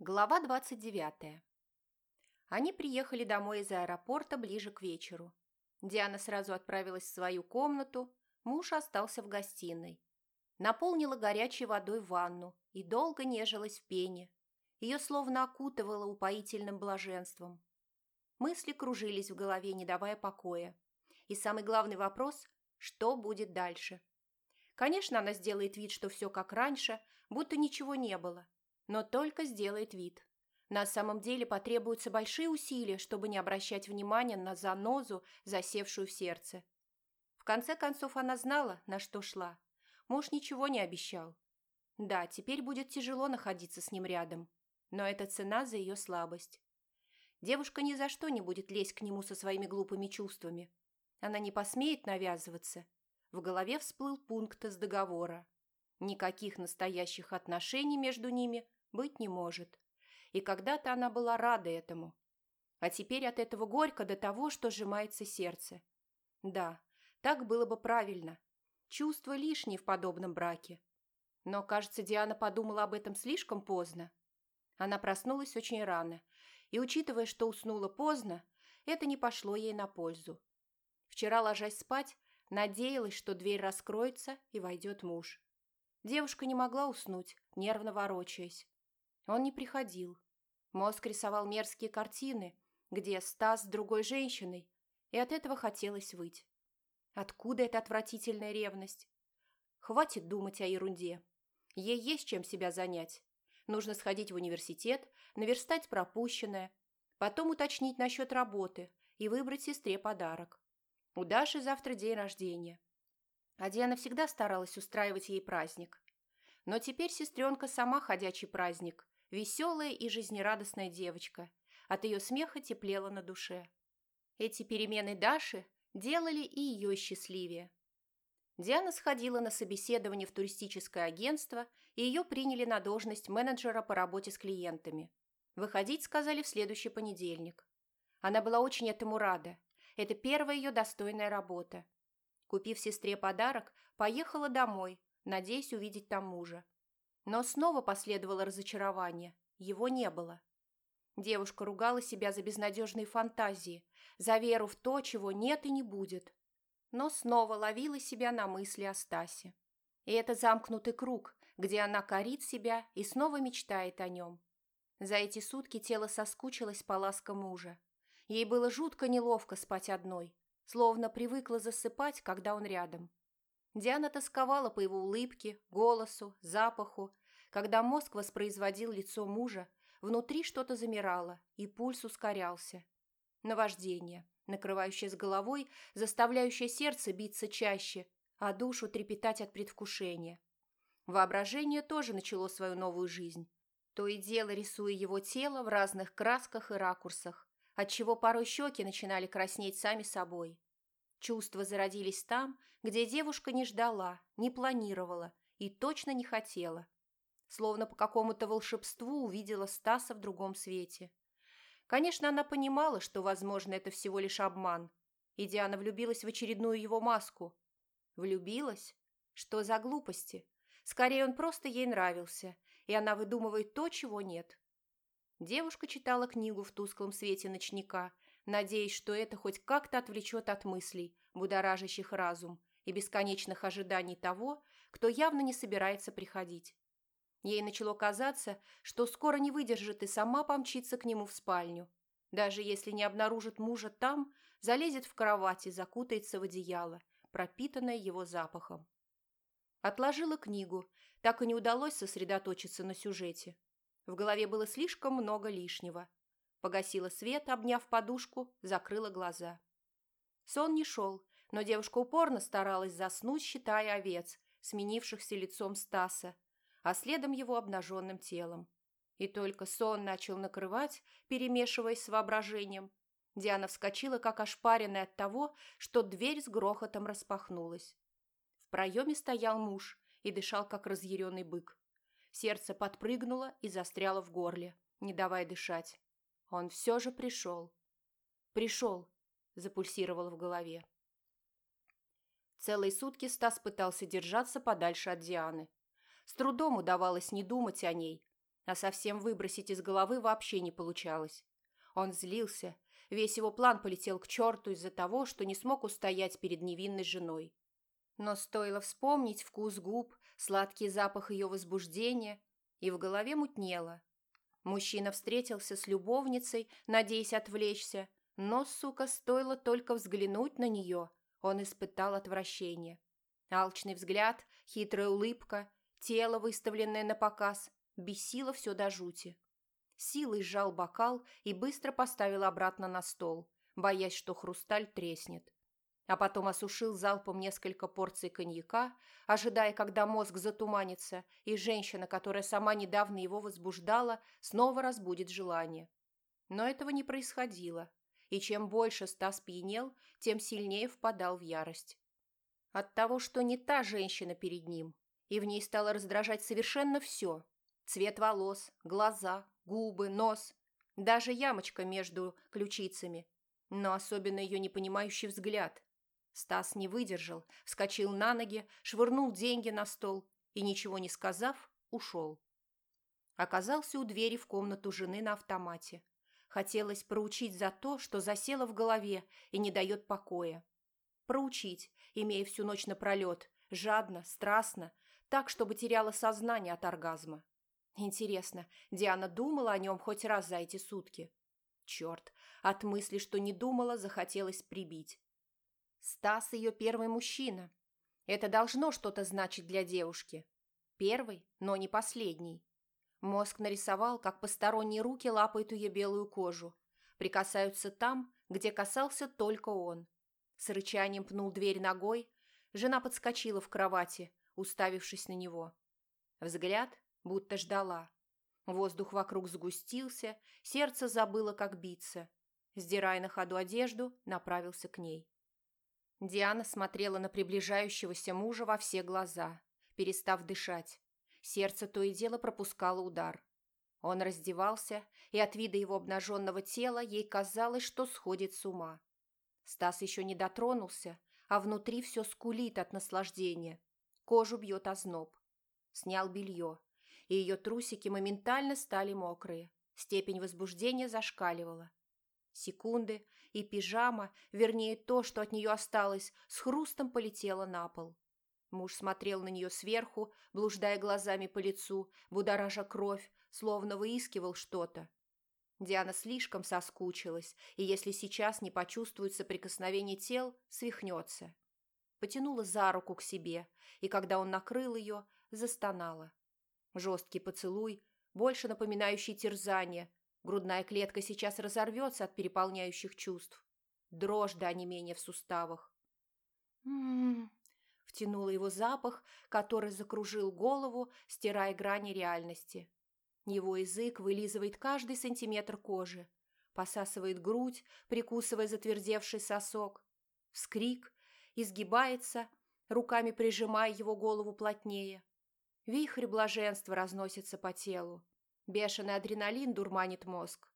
Глава 29. Они приехали домой из аэропорта ближе к вечеру. Диана сразу отправилась в свою комнату, муж остался в гостиной. Наполнила горячей водой ванну и долго нежилась в пене. Ее словно окутывало упоительным блаженством. Мысли кружились в голове, не давая покоя. И самый главный вопрос – что будет дальше? Конечно, она сделает вид, что все как раньше, будто ничего не было – но только сделает вид. На самом деле потребуются большие усилия, чтобы не обращать внимания на занозу, засевшую в сердце. В конце концов, она знала, на что шла. Муж ничего не обещал. Да, теперь будет тяжело находиться с ним рядом, но это цена за ее слабость. Девушка ни за что не будет лезть к нему со своими глупыми чувствами. Она не посмеет навязываться. В голове всплыл пункт из договора. Никаких настоящих отношений между ними быть не может. И когда-то она была рада этому. А теперь от этого горько до того, что сжимается сердце. Да, так было бы правильно. Чувства лишние в подобном браке. Но, кажется, Диана подумала об этом слишком поздно. Она проснулась очень рано, и, учитывая, что уснула поздно, это не пошло ей на пользу. Вчера, ложась спать, надеялась, что дверь раскроется и войдет муж. Девушка не могла уснуть, нервно ворочаясь. Он не приходил. Мозг рисовал мерзкие картины, где Стас с другой женщиной, и от этого хотелось выть. Откуда эта отвратительная ревность? Хватит думать о ерунде. Ей есть чем себя занять. Нужно сходить в университет, наверстать пропущенное, потом уточнить насчет работы и выбрать сестре подарок. У Даши завтра день рождения. А Диана всегда старалась устраивать ей праздник. Но теперь сестренка сама ходячий праздник, Веселая и жизнерадостная девочка. От ее смеха теплело на душе. Эти перемены Даши делали и ее счастливее. Диана сходила на собеседование в туристическое агентство, и ее приняли на должность менеджера по работе с клиентами. Выходить сказали в следующий понедельник. Она была очень этому рада. Это первая ее достойная работа. Купив сестре подарок, поехала домой, надеясь увидеть там мужа. Но снова последовало разочарование. Его не было. Девушка ругала себя за безнадежные фантазии, за веру в то, чего нет и не будет. Но снова ловила себя на мысли о Стасе. И это замкнутый круг, где она корит себя и снова мечтает о нем. За эти сутки тело соскучилось по ласкам мужа. Ей было жутко неловко спать одной, словно привыкла засыпать, когда он рядом. Диана тосковала по его улыбке, голосу, запаху. Когда мозг воспроизводил лицо мужа, внутри что-то замирало, и пульс ускорялся. Наваждение, накрывающее с головой, заставляющее сердце биться чаще, а душу трепетать от предвкушения. Воображение тоже начало свою новую жизнь. То и дело рисуя его тело в разных красках и ракурсах, отчего порой щеки начинали краснеть сами собой. Чувства зародились там, где девушка не ждала, не планировала и точно не хотела. Словно по какому-то волшебству увидела Стаса в другом свете. Конечно, она понимала, что, возможно, это всего лишь обман. И Диана влюбилась в очередную его маску. Влюбилась? Что за глупости? Скорее, он просто ей нравился, и она выдумывает то, чего нет. Девушка читала книгу в тусклом свете ночника – надеясь, что это хоть как-то отвлечет от мыслей, будоражащих разум, и бесконечных ожиданий того, кто явно не собирается приходить. Ей начало казаться, что скоро не выдержит и сама помчится к нему в спальню. Даже если не обнаружит мужа там, залезет в кровать и закутается в одеяло, пропитанное его запахом. Отложила книгу, так и не удалось сосредоточиться на сюжете. В голове было слишком много лишнего – Погасила свет, обняв подушку, закрыла глаза. Сон не шел, но девушка упорно старалась заснуть, считая овец, сменившихся лицом Стаса, а следом его обнаженным телом. И только сон начал накрывать, перемешиваясь с воображением. Диана вскочила, как ошпаренная от того, что дверь с грохотом распахнулась. В проеме стоял муж и дышал, как разъяренный бык. Сердце подпрыгнуло и застряло в горле, не давая дышать. Он все же пришел. Пришел, запульсировало в голове. Целые сутки Стас пытался держаться подальше от Дианы. С трудом удавалось не думать о ней. а совсем выбросить из головы вообще не получалось. Он злился, весь его план полетел к черту из-за того, что не смог устоять перед невинной женой. Но стоило вспомнить вкус губ, сладкий запах ее возбуждения, и в голове мутнело. Мужчина встретился с любовницей, надеясь отвлечься, но, сука, стоило только взглянуть на нее, он испытал отвращение. Алчный взгляд, хитрая улыбка, тело, выставленное на показ, бесило все до жути. Силой сжал бокал и быстро поставил обратно на стол, боясь, что хрусталь треснет а потом осушил залпом несколько порций коньяка, ожидая, когда мозг затуманится, и женщина, которая сама недавно его возбуждала, снова разбудит желание. Но этого не происходило, и чем больше Стас пьянел, тем сильнее впадал в ярость. От того, что не та женщина перед ним, и в ней стало раздражать совершенно все – цвет волос, глаза, губы, нос, даже ямочка между ключицами, но особенно ее непонимающий взгляд – Стас не выдержал, вскочил на ноги, швырнул деньги на стол и, ничего не сказав, ушел. Оказался у двери в комнату жены на автомате. Хотелось проучить за то, что засело в голове и не дает покоя. Проучить, имея всю ночь напролет, жадно, страстно, так, чтобы теряла сознание от оргазма. Интересно, Диана думала о нем хоть раз за эти сутки? Черт, от мысли, что не думала, захотелось прибить. Стас ее первый мужчина. Это должно что-то значить для девушки. Первый, но не последний. Мозг нарисовал, как посторонние руки лапают ее белую кожу. Прикасаются там, где касался только он. С рычанием пнул дверь ногой. Жена подскочила в кровати, уставившись на него. Взгляд будто ждала. Воздух вокруг сгустился, сердце забыло, как биться. Сдирая на ходу одежду, направился к ней. Диана смотрела на приближающегося мужа во все глаза, перестав дышать. Сердце то и дело пропускало удар. Он раздевался, и от вида его обнаженного тела ей казалось, что сходит с ума. Стас еще не дотронулся, а внутри все скулит от наслаждения. Кожу бьет озноб. Снял белье, и ее трусики моментально стали мокрые. Степень возбуждения зашкаливала. Секунды, и пижама, вернее то, что от нее осталось, с хрустом полетела на пол. Муж смотрел на нее сверху, блуждая глазами по лицу, будоража кровь, словно выискивал что-то. Диана слишком соскучилась, и если сейчас не почувствует соприкосновение тел, свихнется. Потянула за руку к себе, и когда он накрыл ее, застонала. Жесткий поцелуй, больше напоминающий терзание, Грудная клетка сейчас разорвется от переполняющих чувств. Дрожь до онемения в суставах. «М-м-м», втянула его запах, который закружил голову, стирая грани реальности. Его язык вылизывает каждый сантиметр кожи, посасывает грудь, прикусывая затвердевший сосок. Вскрик, изгибается, руками прижимая его голову плотнее. Вихрь блаженства разносится по телу. Бешеный адреналин дурманит мозг.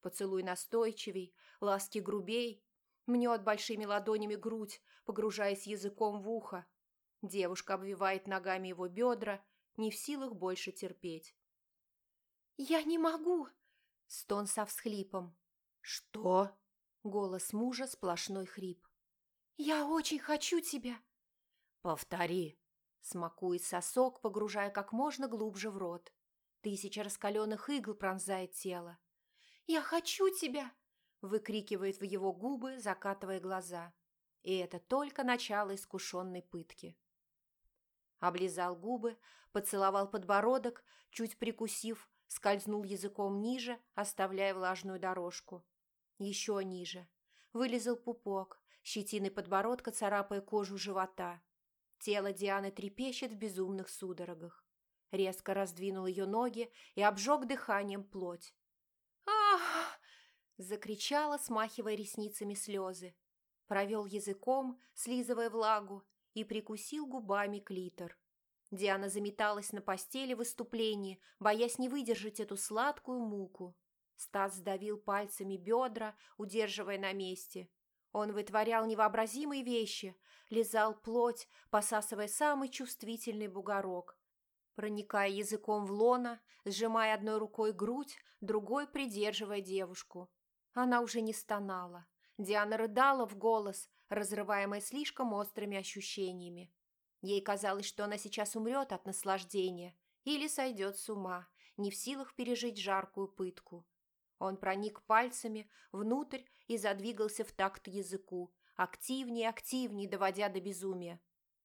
Поцелуй настойчивей, ласки грубей, мнет большими ладонями грудь, погружаясь языком в ухо. Девушка обвивает ногами его бедра, не в силах больше терпеть. «Я не могу!» — стон со всхлипом. «Что?» — голос мужа сплошной хрип. «Я очень хочу тебя!» «Повтори!» — смакует сосок, погружая как можно глубже в рот. Тысяча раскаленных игл пронзает тело. «Я хочу тебя!» – выкрикивает в его губы, закатывая глаза. И это только начало искушенной пытки. Облизал губы, поцеловал подбородок, чуть прикусив, скользнул языком ниже, оставляя влажную дорожку. Еще ниже. Вылезал пупок, щетиной подбородка царапая кожу живота. Тело Дианы трепещет в безумных судорогах резко раздвинул ее ноги и обжег дыханием плоть. «Ах!» – закричала, смахивая ресницами слезы. Провел языком, слизывая влагу, и прикусил губами клитор. Диана заметалась на постели в выступлении, боясь не выдержать эту сладкую муку. Стас сдавил пальцами бедра, удерживая на месте. Он вытворял невообразимые вещи, лизал плоть, посасывая самый чувствительный бугорок, проникая языком в лона, сжимая одной рукой грудь, другой придерживая девушку. Она уже не стонала. Диана рыдала в голос, разрываемая слишком острыми ощущениями. Ей казалось, что она сейчас умрет от наслаждения или сойдет с ума, не в силах пережить жаркую пытку. Он проник пальцами внутрь и задвигался в такт языку, активнее, активнее, доводя до безумия.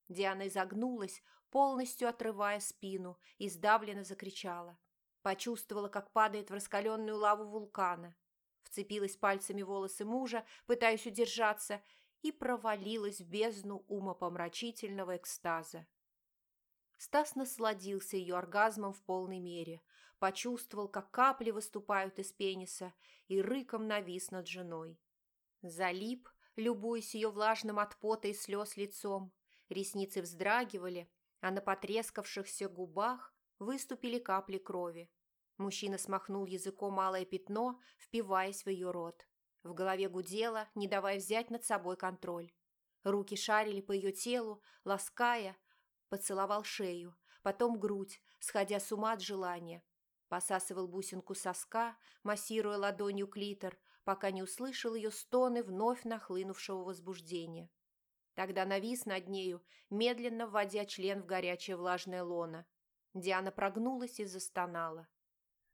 Диана изогнулась, полностью отрывая спину, и сдавленно закричала. Почувствовала, как падает в раскаленную лаву вулкана. Вцепилась пальцами волосы мужа, пытаясь удержаться, и провалилась в бездну умопомрачительного экстаза. Стас насладился ее оргазмом в полной мере, почувствовал, как капли выступают из пениса, и рыком навис над женой. Залип, любуясь ее влажным от пота и слез лицом. Ресницы вздрагивали, а на потрескавшихся губах выступили капли крови. Мужчина смахнул языком малое пятно, впиваясь в ее рот. В голове гудело, не давая взять над собой контроль. Руки шарили по ее телу, лаская, поцеловал шею, потом грудь, сходя с ума от желания. Посасывал бусинку соска, массируя ладонью клитор, пока не услышал ее стоны вновь нахлынувшего возбуждения. Тогда навис над нею, медленно вводя член в горячее влажное лоно. Диана прогнулась и застонала.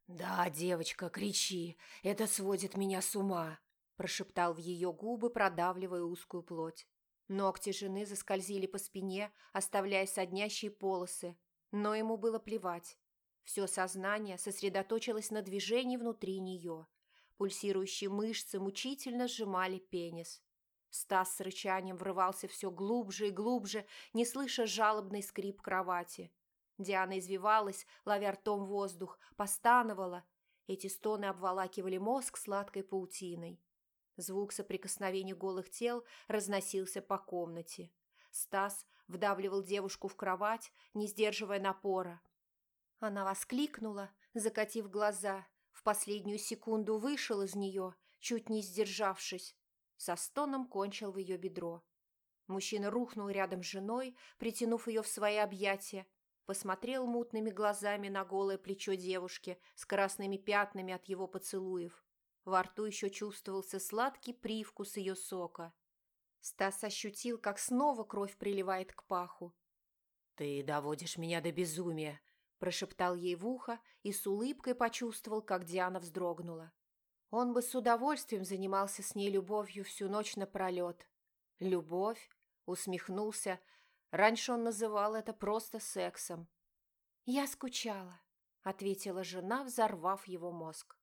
«Да, девочка, кричи, это сводит меня с ума», прошептал в ее губы, продавливая узкую плоть. Ногти жены заскользили по спине, оставляя соднящие полосы, но ему было плевать. Все сознание сосредоточилось на движении внутри нее – Пульсирующие мышцы мучительно сжимали пенис. Стас с рычанием врывался все глубже и глубже, не слыша жалобный скрип кровати. Диана извивалась, ловя ртом воздух, постановала. Эти стоны обволакивали мозг сладкой паутиной. Звук соприкосновения голых тел разносился по комнате. Стас вдавливал девушку в кровать, не сдерживая напора. Она воскликнула, закатив глаза, в последнюю секунду вышел из нее, чуть не сдержавшись. Со стоном кончил в ее бедро. Мужчина рухнул рядом с женой, притянув ее в свои объятия, посмотрел мутными глазами на голое плечо девушки с красными пятнами от его поцелуев. Во рту еще чувствовался сладкий привкус ее сока. Стас ощутил, как снова кровь приливает к паху. «Ты доводишь меня до безумия», прошептал ей в ухо и с улыбкой почувствовал, как Диана вздрогнула. Он бы с удовольствием занимался с ней любовью всю ночь напролет. Любовь? Усмехнулся. Раньше он называл это просто сексом. «Я скучала», — ответила жена, взорвав его мозг.